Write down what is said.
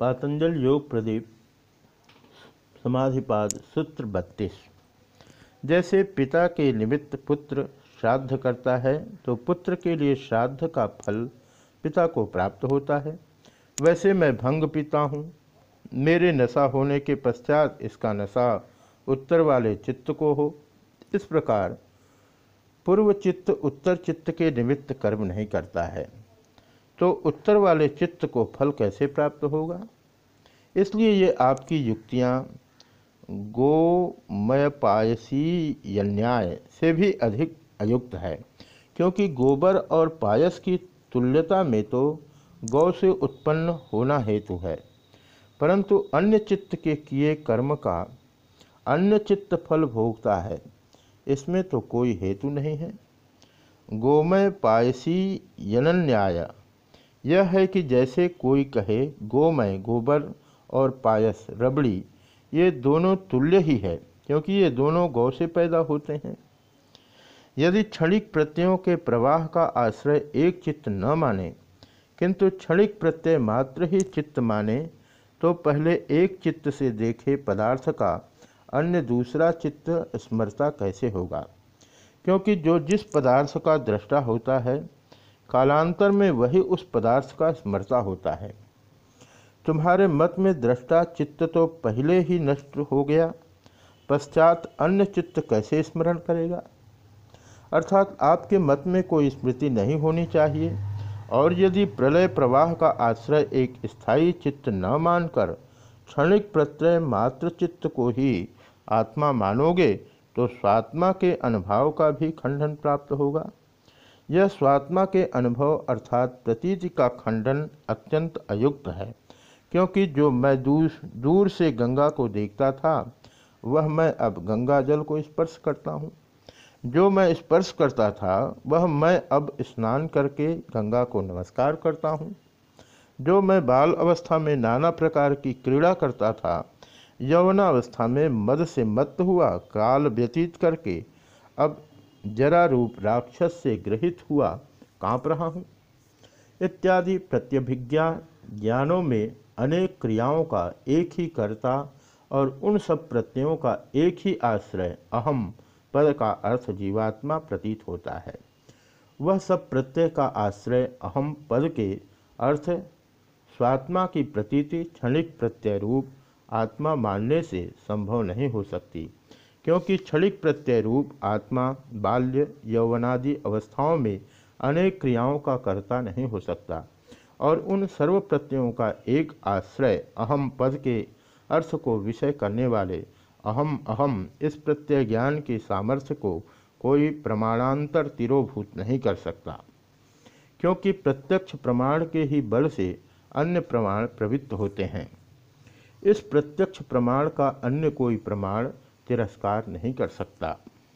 पातंजल योग प्रदीप, समाधिपाद सूत्र बत्तीस। जैसे पिता के निमित्त पुत्र श्राद्ध करता है तो पुत्र के लिए श्राद्ध का फल पिता को प्राप्त होता है। वैसे मैं भंग पीता हूँ, मेरे नशा होने के पश्चात इसका नशा उत्तर वाले चित्त को हो। इस प्रकार पूर्व चित्त उत्तर चित्त के निमित्त कर्म नहीं करता है। तो उत्तर वाले चित्त को फल कैसे प्राप्त होगा? इसलिए ये आपकी युक्तियाँ गोमय न्याय से भी अधिक अयुक्त है, क्योंकि गोबर और पायस की तुल्यता में तो गौ से उत्पन्न होना हेतु है। परंतु अन्य चित्त के किए कर्म का अन्य चित्त फल भोगता है, इसमें तो कोई हेतु नहीं है। गोमय पायसी यनन्याय यह है कि जैसे कोई कहे, गोमय, गोबर और पायस, रबड़ी, ये दोनों तुल्य ही है, क्योंकि ये दोनों गौ से पैदा होते हैं। यदि क्षणिक प्रत्ययों के प्रवाह का आश्रय एक चित्त न माने, किंतु क्षणिक प्रत्यय मात्र ही चित्त माने तो पहले एक चित्त से देखे पदार्थ का, अन्य दूसरा चित्त स्मरता कैसे होगा? क्योंकि जो जिस पदार्थ का दृष्टा होता है कालांतर में वही उस पदार्थ का स्मरता होता है। तुम्हारे मत में दृष्टा चित्त तो पहले ही नष्ट हो गया, पश्चात अन्य चित्त कैसे स्मरण करेगा? अर्थात आपके मत में कोई स्मृति नहीं होनी चाहिए, और यदि प्रलय प्रवाह का आश्रय एक स्थायी चित्त न मानकर क्षणिक प्रत्यय मात्र चित्त को ही आत्मा मानोगे तो स्वात्मा के अनुभव का भी खंडन प्राप्त होगा। यह स्वात्मा के अनुभव अर्थात प्रतीति का खंडन अत्यंत अयुक्त है, क्योंकि जो मैं दूर दूर से गंगा को देखता था, वह मैं अब गंगा जल को स्पर्श करता हूँ। जो मैं स्पर्श करता था, वह मैं अब स्नान करके गंगा को नमस्कार करता हूँ। जो मैं बाल अवस्था में नाना प्रकार की क्रीड़ा करता था, यौवनावस्था में मद से मत हुआ, काल व्यतीत करके, अब जरा रूप राक्षस से ग्रहित हुआ, काँप रहा हूँ। इत्यादि प्रत्यभिज्ञा ज्ञानों में अनेक क्रियाओं का एक ही कर्ता और उन सब प्रत्ययों का एक ही आश्रय अहम पद का अर्थ जीवात्मा प्रतीत होता है। वह सब प्रत्यय का आश्रय अहम पद के अर्थ स्वात्मा की प्रतीति क्षणिक प्रत्यय रूप आत्मा मानने से संभव नहीं हो सकती। क्योंकि क्षणिक प्रत्यय रूप आत्मा, बाल्य, यौवनादि अवस्थाओं में अनेक क्रियाओं का कर्ता नहीं हो सकता। और उन सर्व प्रत्ययों का एक आश्रय अहम पद के अर्थ को विषय करने वाले अहम अहम इस प्रत्यय ज्ञान के सामर्थ्य को कोई प्रमाणांतर तिरोभूत नहीं कर सकता। क्योंकि प्रत्यक्ष प्रमाण के ही बल से अन्य प्रमाण प्रवृत्त होते हैं। इस प्रत्यक्ष प्रमाण का अन्य कोई प्रमाण तिरस्कार नहीं कर सकता।